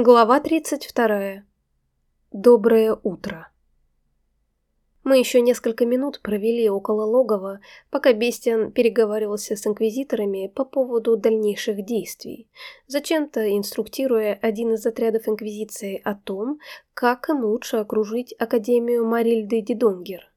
Глава 32. Доброе утро. Мы еще несколько минут провели около логова, пока Бестиан переговаривался с инквизиторами по поводу дальнейших действий, зачем-то инструктируя один из отрядов инквизиции о том, как им лучше окружить Академию Марильды Дидонгер.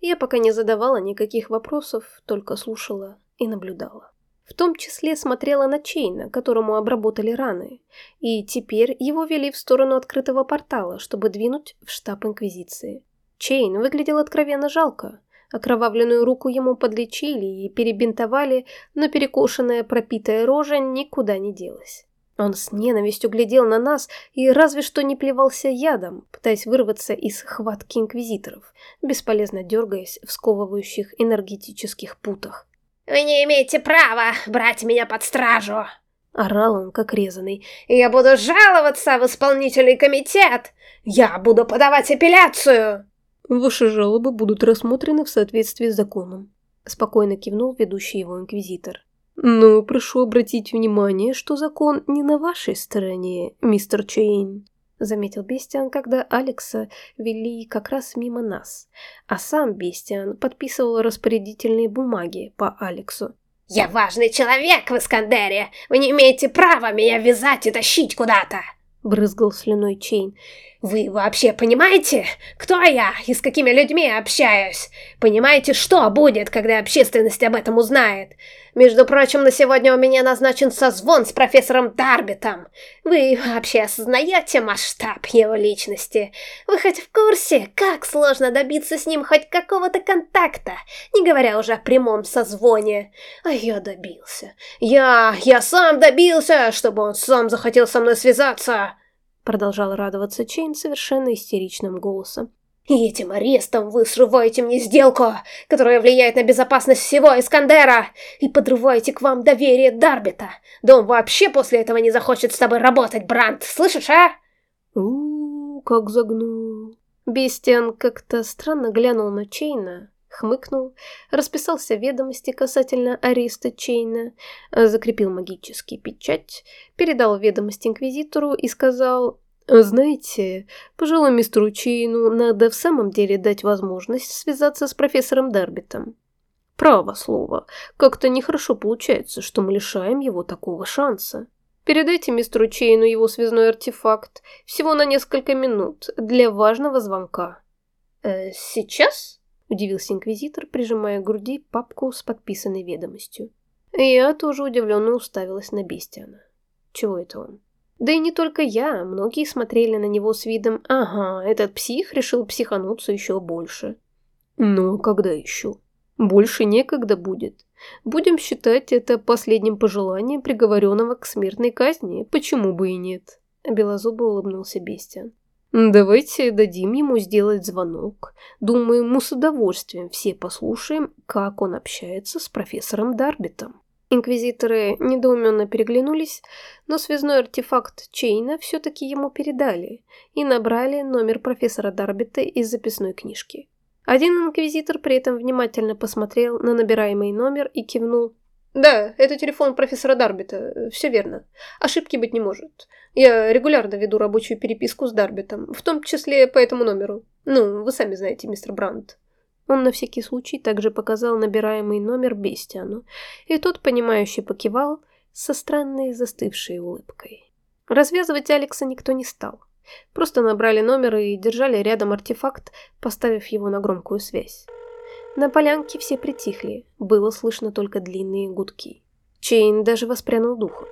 Я пока не задавала никаких вопросов, только слушала и наблюдала. В том числе смотрела на Чейна, которому обработали раны, и теперь его вели в сторону открытого портала, чтобы двинуть в штаб Инквизиции. Чейн выглядел откровенно жалко. Окровавленную руку ему подлечили и перебинтовали, но перекошенная пропитая рожа никуда не делась. Он с ненавистью глядел на нас и разве что не плевался ядом, пытаясь вырваться из хватки инквизиторов, бесполезно дергаясь в сковывающих энергетических путах. «Вы не имеете права брать меня под стражу!» Орал он, как резанный. «Я буду жаловаться в исполнительный комитет! Я буду подавать апелляцию!» «Ваши жалобы будут рассмотрены в соответствии с законом», спокойно кивнул ведущий его инквизитор. «Но прошу обратить внимание, что закон не на вашей стороне, мистер Чейн заметил Бестиан, когда Алекса вели как раз мимо нас, а сам Бестиан подписывал распорядительные бумаги по Алексу. «Я важный человек в Искандере! Вы не имеете права меня вязать и тащить куда-то!» Брызгал слюной Чейн. «Вы вообще понимаете, кто я и с какими людьми общаюсь? Понимаете, что будет, когда общественность об этом узнает? Между прочим, на сегодня у меня назначен созвон с профессором Дарбитом. Вы вообще осознаете масштаб его личности? Вы хоть в курсе, как сложно добиться с ним хоть какого-то контакта, не говоря уже о прямом созвоне? А я добился. Я, я сам добился, чтобы он сам захотел со мной связаться!» Продолжал радоваться Чейн совершенно истеричным голосом. И этим арестом вы срываете мне сделку, которая влияет на безопасность всего Искандера, и подрываете к вам доверие Дарбита. Да он вообще после этого не захочет с тобой работать, Бранд, слышишь, а? у, -у как загнул. Бестиан как-то странно глянул на Чейна, хмыкнул, расписался в ведомости касательно ареста Чейна, закрепил магический печать, передал ведомость Инквизитору и сказал «Знаете, пожалуй, мистеру Чейну надо в самом деле дать возможность связаться с профессором Дарбитом. Право слово, как-то нехорошо получается, что мы лишаем его такого шанса. Передайте мистеру Чейну его связной артефакт всего на несколько минут для важного звонка». «Э, «Сейчас?» – удивился инквизитор, прижимая к груди папку с подписанной ведомостью. Я тоже удивленно уставилась на Бестиана. Чего это он? Да и не только я, многие смотрели на него с видом «Ага, этот псих решил психануться еще больше». Но когда еще? Больше некогда будет. Будем считать это последним пожеланием приговоренного к смертной казни, почему бы и нет? Белозубо улыбнулся Бестиан. Давайте дадим ему сделать звонок. Думаю, мы с удовольствием все послушаем, как он общается с профессором Дарбитом. Инквизиторы недоуменно переглянулись, но связной артефакт Чейна все-таки ему передали и набрали номер профессора Дарбита из записной книжки. Один инквизитор при этом внимательно посмотрел на набираемый номер и кивнул. «Да, это телефон профессора Дарбита, все верно. Ошибки быть не может. Я регулярно веду рабочую переписку с Дарбитом, в том числе по этому номеру. Ну, вы сами знаете, мистер Брандт». Он на всякий случай также показал набираемый номер Бестиану, и тот, понимающе покивал со странной застывшей улыбкой. Развязывать Алекса никто не стал. Просто набрали номер и держали рядом артефакт, поставив его на громкую связь. На полянке все притихли, было слышно только длинные гудки. Чейн даже воспрянул духом.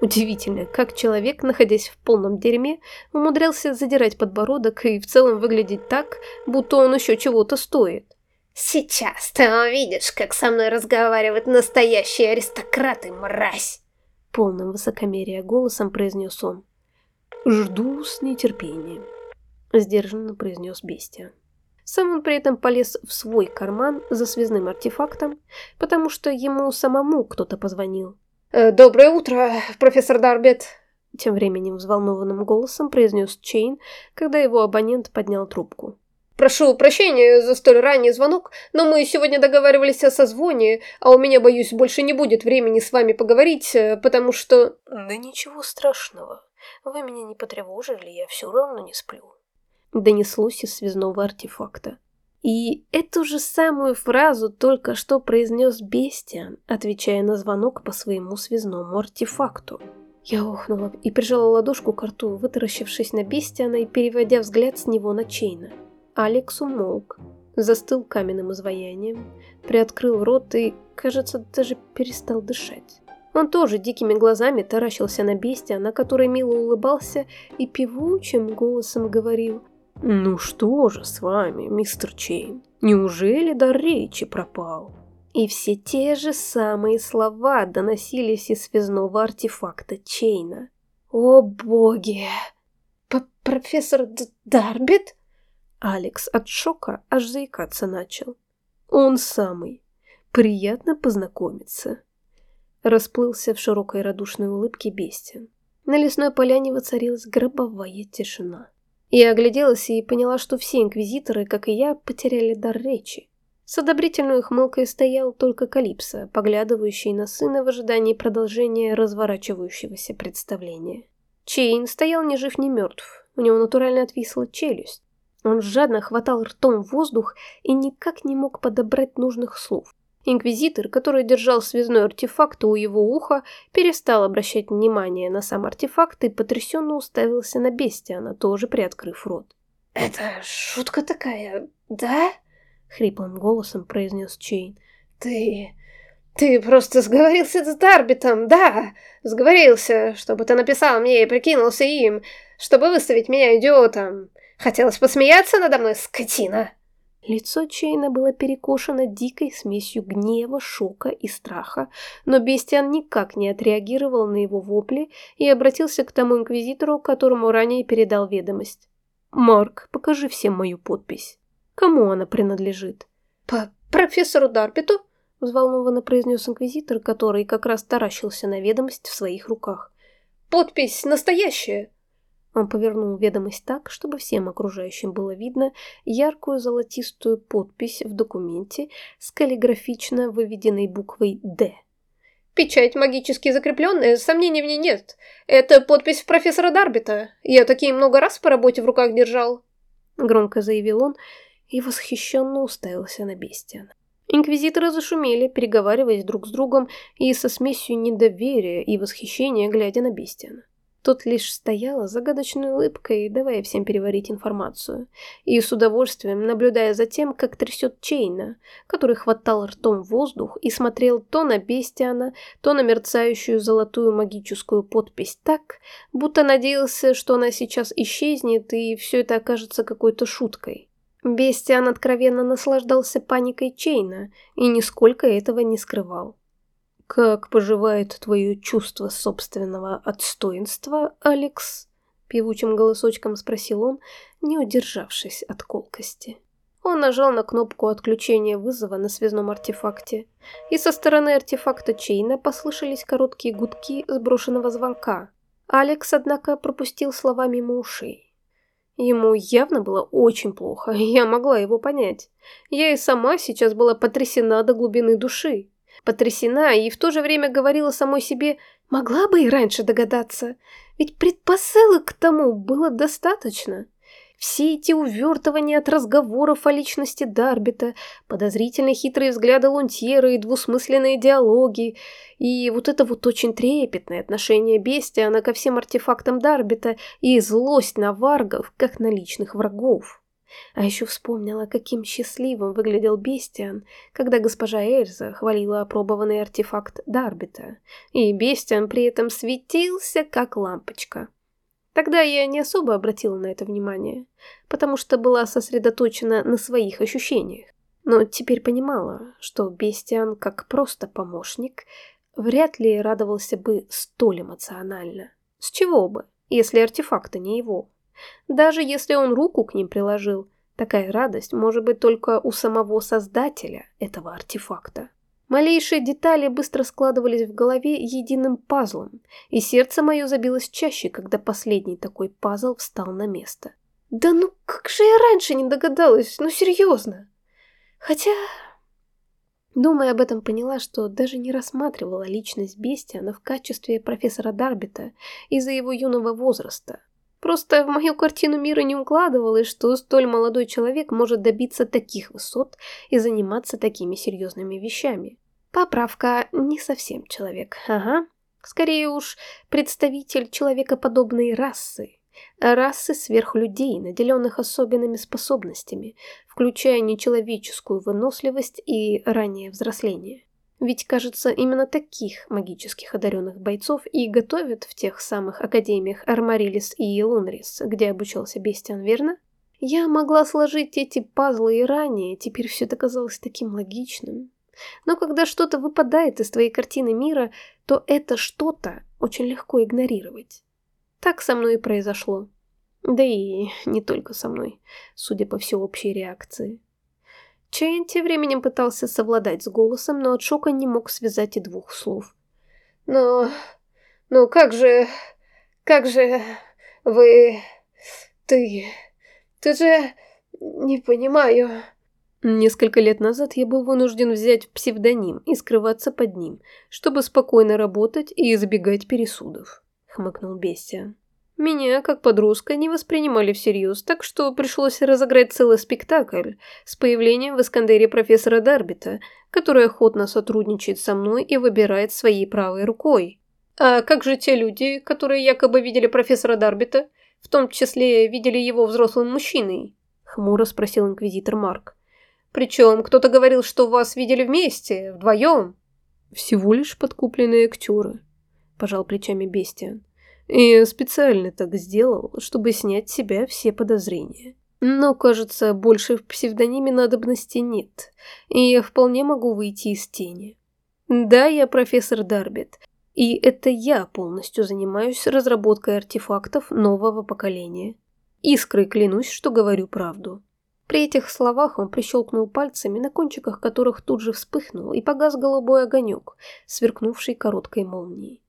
Удивительно, как человек, находясь в полном дерьме, умудрялся задирать подбородок и в целом выглядеть так, будто он еще чего-то стоит. «Сейчас ты увидишь, как со мной разговаривают настоящие аристократы, мразь!» Полным высокомерия голосом произнес он. «Жду с нетерпением», — сдержанно произнес Бестия. Сам он при этом полез в свой карман за связным артефактом, потому что ему самому кто-то позвонил. «Э, «Доброе утро, профессор Дарбет!» Тем временем взволнованным голосом произнес Чейн, когда его абонент поднял трубку. Прошу прощения за столь ранний звонок, но мы сегодня договаривались о созвоне, а у меня, боюсь, больше не будет времени с вами поговорить, э, потому что... Да ничего страшного. Вы меня не потревожили, я все равно не сплю. Донеслось из связного артефакта. И эту же самую фразу только что произнес Бестиан, отвечая на звонок по своему связному артефакту. Я охнула и прижала ладошку к рту, вытаращившись на Бестиана и переводя взгляд с него на Чейна. Алекс умолк, застыл каменным изваянием, приоткрыл рот и, кажется, даже перестал дышать. Он тоже дикими глазами таращился на Бестиана, который мило улыбался и певучим голосом говорил «Ну что же с вами, мистер Чейн? Неужели дар речи пропал?» И все те же самые слова доносились из связного артефакта Чейна. «О боги! П профессор Д Дарбит?» Алекс от шока аж заикаться начал. «Он самый. Приятно познакомиться». Расплылся в широкой радушной улыбке бестиан. На лесной поляне воцарилась гробовая тишина. Я огляделась и поняла, что все инквизиторы, как и я, потеряли дар речи. С одобрительной ухмылкой стоял только Калипсо, поглядывающий на сына в ожидании продолжения разворачивающегося представления. Чейн стоял ни жив, ни мертв, у него натурально отвисла челюсть. Он жадно хватал ртом воздух и никак не мог подобрать нужных слов. Инквизитор, который держал связной артефакт у его уха, перестал обращать внимание на сам артефакт и потрясенно уставился на Бестиана, тоже приоткрыв рот. «Это шутка такая, да?» — хриплым голосом произнес Чейн. «Ты... ты просто сговорился с Дарбитом, да? Сговорился, чтобы ты написал мне и прикинулся им, чтобы выставить меня идиотом. Хотелось посмеяться надо мной, скотина!» Лицо Чейна было перекошено дикой смесью гнева, шока и страха, но Бестиан никак не отреагировал на его вопли и обратился к тому инквизитору, которому ранее передал ведомость. «Марк, покажи всем мою подпись. Кому она принадлежит?» «По профессору Дарпиту?» – взволнованно произнес инквизитор, который как раз таращился на ведомость в своих руках. «Подпись настоящая!» Он повернул ведомость так, чтобы всем окружающим было видно яркую золотистую подпись в документе с каллиграфично выведенной буквой «Д». «Печать магически закрепленная, сомнений в ней нет. Это подпись профессора Дарбита. Я такие много раз по работе в руках держал», — громко заявил он и восхищенно уставился на Бестиана. Инквизиторы зашумели, переговариваясь друг с другом и со смесью недоверия и восхищения, глядя на Бестиана. Тот лишь стояла загадочной улыбкой, давая всем переварить информацию, и с удовольствием наблюдая за тем, как трясет Чейна, который хватал ртом воздух и смотрел то на Бестиана, то на мерцающую золотую магическую подпись так, будто надеялся, что она сейчас исчезнет и все это окажется какой-то шуткой. Бестиан откровенно наслаждался паникой Чейна и нисколько этого не скрывал. «Как поживает твое чувство собственного отстоинства, Алекс?» Певучим голосочком спросил он, не удержавшись от колкости. Он нажал на кнопку отключения вызова на связном артефакте, и со стороны артефакта Чейна послышались короткие гудки сброшенного звонка. Алекс, однако, пропустил слова мимо ушей. Ему явно было очень плохо, я могла его понять. Я и сама сейчас была потрясена до глубины души потрясена и в то же время говорила самой себе, могла бы и раньше догадаться, ведь предпосылок к тому было достаточно. Все эти увертывания от разговоров о личности Дарбита, подозрительно хитрые взгляды Лунтьера и двусмысленные диалоги, и вот это вот очень трепетное отношение Бестиана ко всем артефактам Дарбита и злость на варгов, как на личных врагов. А еще вспомнила, каким счастливым выглядел Бестиан, когда госпожа Эльза хвалила опробованный артефакт Дарбита, и Бестиан при этом светился, как лампочка. Тогда я не особо обратила на это внимание, потому что была сосредоточена на своих ощущениях. Но теперь понимала, что Бестиан, как просто помощник, вряд ли радовался бы столь эмоционально. С чего бы, если артефакты не его? Даже если он руку к ним приложил, такая радость может быть только у самого создателя этого артефакта. Малейшие детали быстро складывались в голове единым пазлом, и сердце мое забилось чаще, когда последний такой пазл встал на место. Да ну как же я раньше не догадалась, ну серьезно. Хотя... Думая об этом, поняла, что даже не рассматривала личность Бестиана в качестве профессора Дарбита из-за его юного возраста. Просто в мою картину мира не укладывалось, что столь молодой человек может добиться таких высот и заниматься такими серьезными вещами. Поправка не совсем человек, ага. Скорее уж, представитель человекоподобной расы. Расы сверхлюдей, наделенных особенными способностями, включая нечеловеческую выносливость и раннее взросление. Ведь, кажется, именно таких магических одаренных бойцов и готовят в тех самых академиях Армарилис и Лунрис, где обучался Бестиан, верно? Я могла сложить эти пазлы и ранее, теперь все это казалось таким логичным. Но когда что-то выпадает из твоей картины мира, то это что-то очень легко игнорировать. Так со мной и произошло. Да и не только со мной, судя по всеобщей реакции. Чейн тем временем пытался совладать с голосом, но от шока не мог связать и двух слов. «Но... ну как же... как же... вы... ты... ты же... не понимаю...» Несколько лет назад я был вынужден взять псевдоним и скрываться под ним, чтобы спокойно работать и избегать пересудов, хмыкнул Бестия. Меня, как подростка, не воспринимали всерьез, так что пришлось разыграть целый спектакль с появлением в Искандере профессора Дарбита, который охотно сотрудничает со мной и выбирает своей правой рукой. А как же те люди, которые якобы видели профессора Дарбита, в том числе видели его взрослым мужчиной? Хмуро спросил инквизитор Марк. Причем кто-то говорил, что вас видели вместе, вдвоем. Всего лишь подкупленные актеры, пожал плечами Бестиан. И специально так сделал, чтобы снять с себя все подозрения. Но, кажется, больше в псевдониме надобности нет, и я вполне могу выйти из тени. Да, я профессор Дарбит, и это я полностью занимаюсь разработкой артефактов нового поколения. Искрой клянусь, что говорю правду. При этих словах он прищелкнул пальцами, на кончиках которых тут же вспыхнул и погас голубой огонек, сверкнувший короткой молнией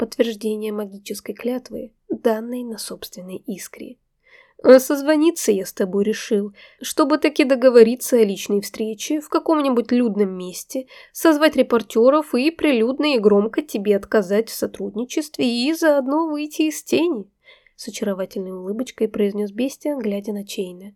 подтверждение магической клятвы, данной на собственной искре. А созвониться я с тобой решил, чтобы таки договориться о личной встрече в каком-нибудь людном месте, созвать репортеров и прилюдно и громко тебе отказать в сотрудничестве и заодно выйти из тени. С очаровательной улыбочкой произнес Бестиан, глядя на Чейна.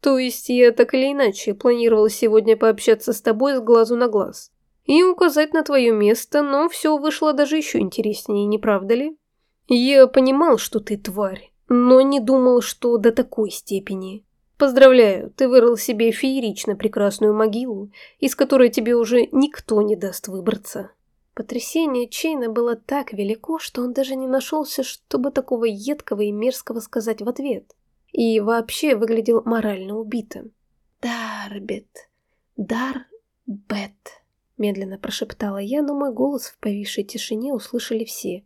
То есть я так или иначе планировал сегодня пообщаться с тобой с глазу на глаз и указать на твое место, но все вышло даже еще интереснее, не правда ли? Я понимал, что ты тварь, но не думал, что до такой степени. Поздравляю, ты вырыл себе феерично прекрасную могилу, из которой тебе уже никто не даст выбраться. Потрясение Чейна было так велико, что он даже не нашелся, чтобы такого едкого и мерзкого сказать в ответ. И вообще выглядел морально убитым. Дарбет. Дарбет. Медленно прошептала я, но мой голос в повисшей тишине услышали все.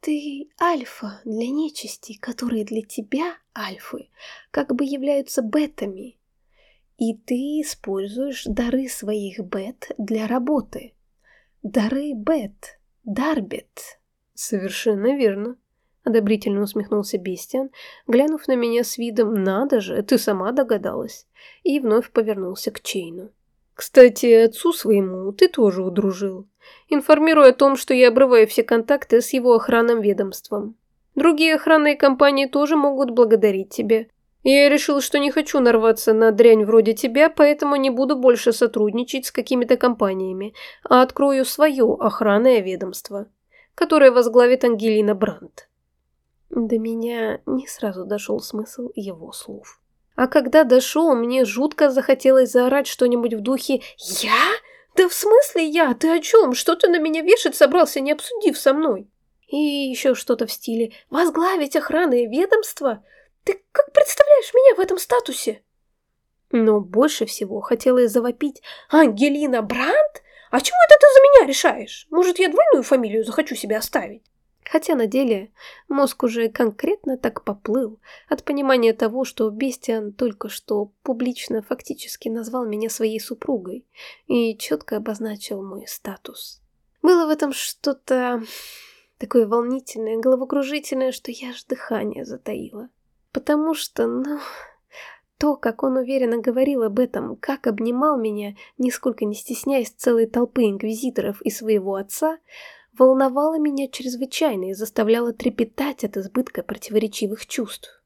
«Ты альфа для нечисти, которые для тебя, альфы, как бы являются бетами. И ты используешь дары своих бет для работы. Дары бет, дарбет». «Совершенно верно», — одобрительно усмехнулся Бестиан, глянув на меня с видом «надо же, ты сама догадалась», и вновь повернулся к Чейну. Кстати, отцу своему ты тоже удружил, информируя о том, что я обрываю все контакты с его охранным ведомством. Другие охранные компании тоже могут благодарить тебя. Я решил, что не хочу нарваться на дрянь вроде тебя, поэтому не буду больше сотрудничать с какими-то компаниями, а открою свое охранное ведомство, которое возглавит Ангелина Брандт. До меня не сразу дошел смысл его слов. А когда дошел, мне жутко захотелось заорать что-нибудь в духе «Я? Да в смысле я? Ты о чем? Что ты на меня вешать собрался, не обсудив со мной?» И еще что-то в стиле «Возглавить охранное ведомство? Ты как представляешь меня в этом статусе?» Но больше всего хотелось завопить «Ангелина Брандт? А чего это ты за меня решаешь? Может, я двойную фамилию захочу себе оставить?» Хотя на деле мозг уже конкретно так поплыл от понимания того, что Бестиан только что публично фактически назвал меня своей супругой и четко обозначил мой статус. Было в этом что-то такое волнительное, головокружительное, что я аж дыхание затаила. Потому что, ну, То, как он уверенно говорил об этом, как обнимал меня, нисколько не стесняясь целой толпы инквизиторов и своего отца, волновало меня чрезвычайно и заставляло трепетать от избытка противоречивых чувств.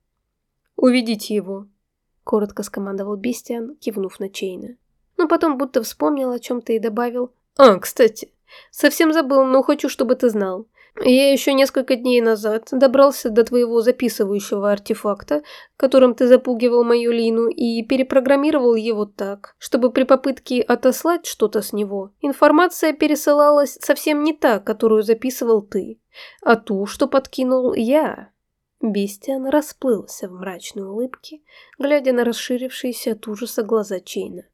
«Уведите его», — коротко скомандовал Бестиан, кивнув на Чейна. Но потом будто вспомнил о чем-то и добавил «А, кстати, совсем забыл, но хочу, чтобы ты знал. Я еще несколько дней назад добрался до твоего записывающего артефакта, которым ты запугивал мою Лину, и перепрограммировал его так, чтобы при попытке отослать что-то с него, информация пересылалась совсем не та, которую записывал ты, а ту, что подкинул я. Бестиан расплылся в мрачной улыбке, глядя на расширившиеся от ужаса глаза Чейна.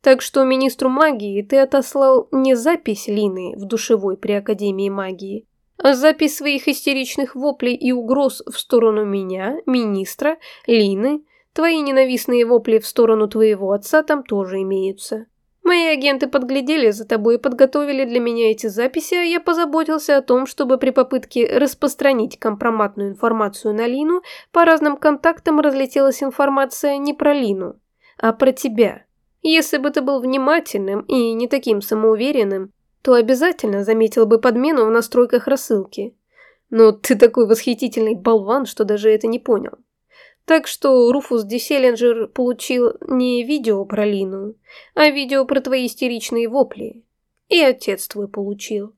Так что министру магии ты отослал не запись Лины в душевой при Академии магии, Запись своих истеричных воплей и угроз в сторону меня, министра, Лины, твои ненавистные вопли в сторону твоего отца там тоже имеются. Мои агенты подглядели за тобой и подготовили для меня эти записи, а я позаботился о том, чтобы при попытке распространить компроматную информацию на Лину по разным контактам разлетелась информация не про Лину, а про тебя. Если бы ты был внимательным и не таким самоуверенным, то обязательно заметил бы подмену в настройках рассылки. Но ты такой восхитительный болван, что даже это не понял. Так что Руфус Диселлинджер получил не видео про Лину, а видео про твои истеричные вопли. И отец твой получил.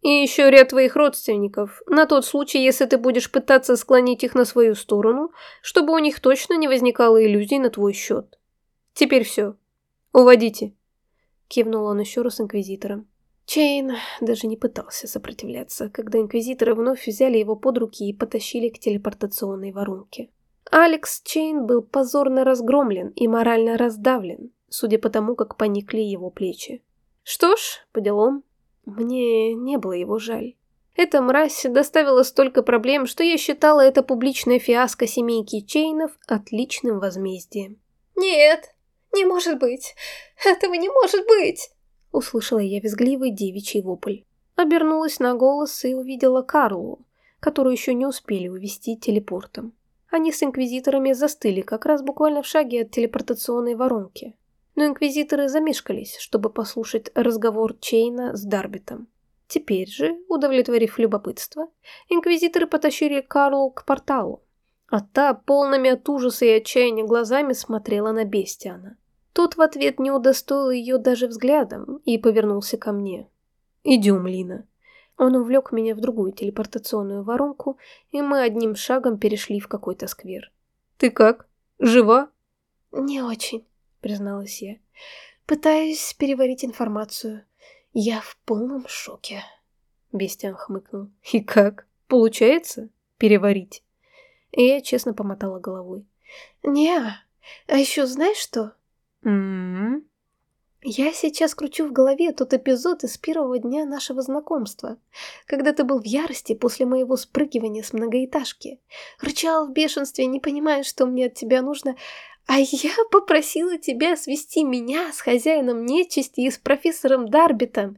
И еще ряд твоих родственников, на тот случай, если ты будешь пытаться склонить их на свою сторону, чтобы у них точно не возникало иллюзий на твой счет. Теперь все. Уводите. Кивнул он еще раз инквизиторам. Чейн даже не пытался сопротивляться, когда инквизиторы вновь взяли его под руки и потащили к телепортационной воронке. Алекс Чейн был позорно разгромлен и морально раздавлен, судя по тому, как поникли его плечи. Что ж, поделом, мне не было его жаль. Эта мразь доставила столько проблем, что я считала это публичное фиаско семейки Чейнов отличным возмездием. «Нет, не может быть! Этого не может быть!» Услышала я визгливый девичий вопль. Обернулась на голос и увидела Карлу, которую еще не успели увести телепортом. Они с инквизиторами застыли как раз буквально в шаге от телепортационной воронки. Но инквизиторы замешкались, чтобы послушать разговор Чейна с Дарбитом. Теперь же, удовлетворив любопытство, инквизиторы потащили Карлу к порталу, а та полными от ужаса и отчаяния глазами смотрела на Бестиана. Тот в ответ не удостоил ее даже взглядом и повернулся ко мне. «Идем, Лина». Он увлек меня в другую телепортационную воронку, и мы одним шагом перешли в какой-то сквер. «Ты как? Жива?» «Не очень», — призналась я. «Пытаюсь переварить информацию. Я в полном шоке». Бестиан хмыкнул. «И как? Получается? Переварить?» И я честно помотала головой. «Не, а еще знаешь что?» Mm-hmm. Я сейчас кручу в голове тот эпизод из первого дня нашего знакомства, когда ты был в ярости после моего спрыгивания с многоэтажки. Рычал в бешенстве, не понимая, что мне от тебя нужно, а я попросила тебя свести меня с хозяином нечисти и с профессором Дарбитом.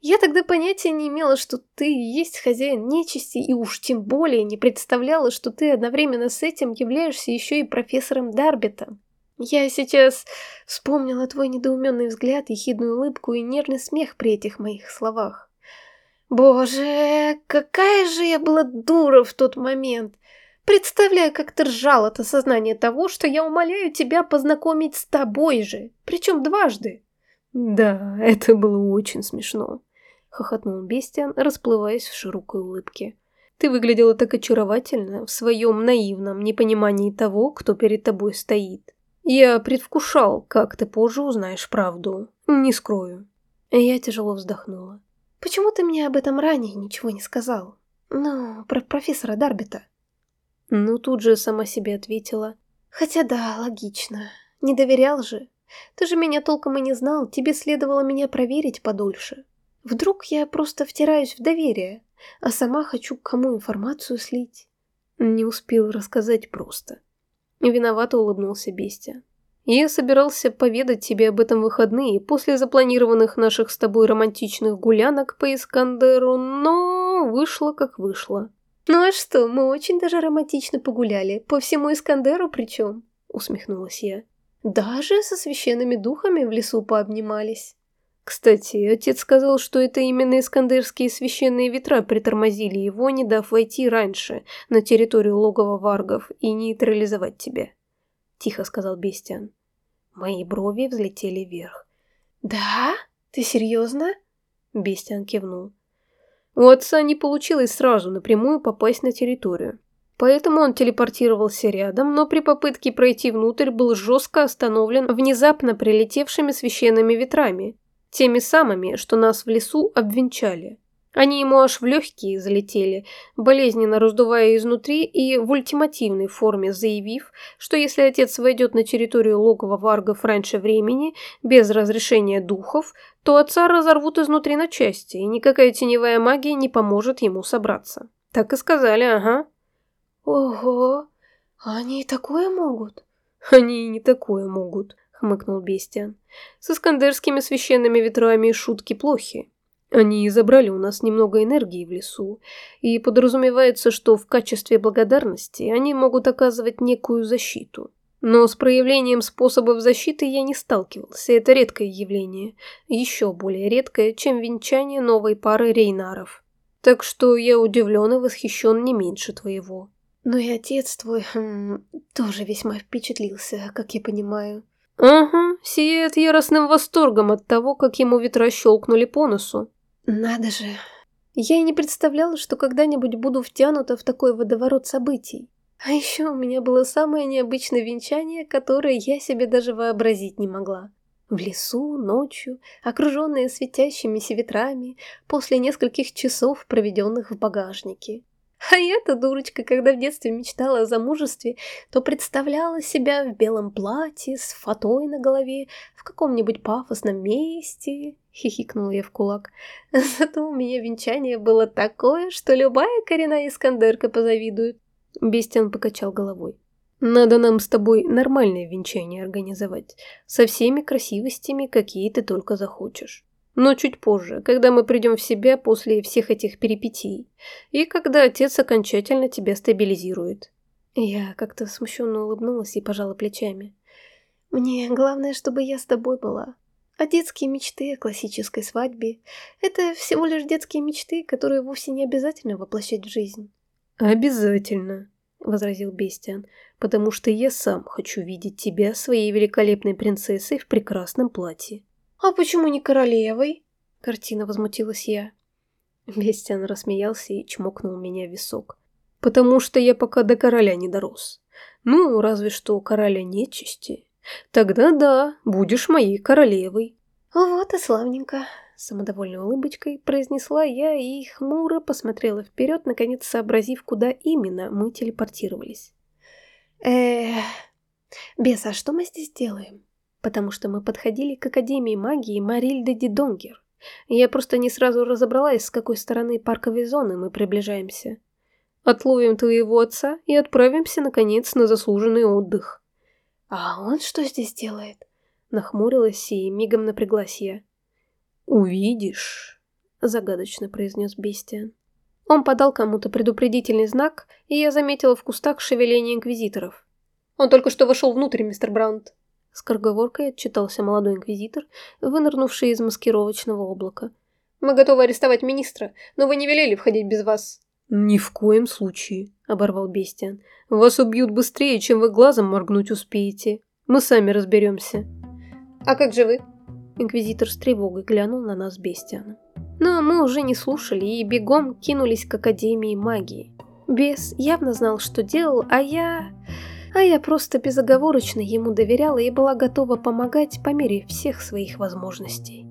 Я тогда понятия не имела, что ты есть хозяин нечисти, и уж тем более не представляла, что ты одновременно с этим являешься еще и профессором Дарбитом. Я сейчас вспомнила твой недоуменный взгляд, ехидную улыбку и нервный смех при этих моих словах. Боже, какая же я была дура в тот момент. Представляю, как ты ржал от осознания того, что я умоляю тебя познакомить с тобой же, причем дважды. Да, это было очень смешно, хохотнул Бестиан, расплываясь в широкой улыбке. Ты выглядела так очаровательно в своем наивном непонимании того, кто перед тобой стоит. Я предвкушал, как ты позже узнаешь правду. Не скрою. Я тяжело вздохнула. Почему ты мне об этом ранее ничего не сказал? Ну, про профессора Дарбита. Ну, тут же сама себе ответила. Хотя да, логично. Не доверял же. Ты же меня толком и не знал, тебе следовало меня проверить подольше. Вдруг я просто втираюсь в доверие, а сама хочу кому информацию слить. Не успел рассказать просто. Виновато улыбнулся Бестия. Я собирался поведать тебе об этом выходные после запланированных наших с тобой романтичных гулянок по Искандеру, но вышло как вышло. Ну а что, мы очень даже романтично погуляли, по всему Искандеру причем. усмехнулась я. Даже со священными духами в лесу пообнимались. Кстати, отец сказал, что это именно искандерские священные ветра притормозили его, не дав войти раньше на территорию логова варгов и нейтрализовать тебя. Тихо сказал Бестиан. Мои брови взлетели вверх. «Да? Ты серьезно?» Бестиан кивнул. У отца не получилось сразу напрямую попасть на территорию. Поэтому он телепортировался рядом, но при попытке пройти внутрь был жестко остановлен внезапно прилетевшими священными ветрами, теми самыми, что нас в лесу обвенчали. Они ему аж в легкие залетели, болезненно раздувая изнутри и в ультимативной форме заявив, что если отец войдет на территорию логова варгов раньше времени, без разрешения духов, то отца разорвут изнутри на части, и никакая теневая магия не поможет ему собраться. Так и сказали, ага. «Ого, они и такое могут?» «Они и не такое могут», — хмыкнул Бестиан. «С искандерскими священными ветрами шутки плохи. Они забрали у нас немного энергии в лесу, и подразумевается, что в качестве благодарности они могут оказывать некую защиту. Но с проявлением способов защиты я не сталкивался, это редкое явление, еще более редкое, чем венчание новой пары рейнаров. Так что я удивлен и восхищен не меньше твоего. Но и отец твой хм, тоже весьма впечатлился, как я понимаю. Ага, сияет яростным восторгом от того, как ему ветра щелкнули по носу. Надо же. Я и не представляла, что когда-нибудь буду втянута в такой водоворот событий. А еще у меня было самое необычное венчание, которое я себе даже вообразить не могла. В лесу, ночью, окруженные светящимися ветрами, после нескольких часов, проведенных в багажнике. А я-то, дурочка, когда в детстве мечтала о замужестве, то представляла себя в белом платье, с фатой на голове, в каком-нибудь пафосном месте, хихикнула я в кулак. Зато у меня венчание было такое, что любая коренная искандерка позавидует. Бестиан покачал головой. Надо нам с тобой нормальное венчание организовать, со всеми красивостями, какие ты только захочешь. Но чуть позже, когда мы придем в себя после всех этих перипетий, и когда отец окончательно тебя стабилизирует. Я как-то смущенно улыбнулась и пожала плечами. Мне главное, чтобы я с тобой была. А детские мечты о классической свадьбе – это всего лишь детские мечты, которые вовсе не обязательно воплощать в жизнь. «Обязательно», – возразил Бестиан, – «потому что я сам хочу видеть тебя, своей великолепной принцессой, в прекрасном платье. «А почему не королевой?» – картина возмутилась я. Бестиан рассмеялся и чмокнул меня в висок. «Потому что я пока до короля не дорос. Ну, разве что короля нечисти. Тогда да, будешь моей королевой». «Вот и славненько», – самодовольной улыбочкой произнесла я и хмуро посмотрела вперед, наконец сообразив, куда именно мы телепортировались. «Эх, бес, а что мы здесь делаем?» Потому что мы подходили к Академии магии Марильды Дидонгер. Я просто не сразу разобралась, с какой стороны парковой зоны мы приближаемся. Отловим твоего отца и отправимся, наконец, на заслуженный отдых. «А он что здесь делает?» Нахмурилась и мигом напряглась я. «Увидишь», — загадочно произнес Бестиан. Он подал кому-то предупредительный знак, и я заметила в кустах шевеление инквизиторов. «Он только что вошел внутрь, мистер Браунд», Скороговоркой отчитался молодой инквизитор, вынырнувший из маскировочного облака. «Мы готовы арестовать министра, но вы не велели входить без вас». «Ни в коем случае», — оборвал Бестиан. «Вас убьют быстрее, чем вы глазом моргнуть успеете. Мы сами разберемся». «А как же вы?» Инквизитор с тревогой глянул на нас Бестиана. Но мы уже не слушали и бегом кинулись к Академии магии. Бес явно знал, что делал, а я а я просто безоговорочно ему доверяла и была готова помогать по мере всех своих возможностей.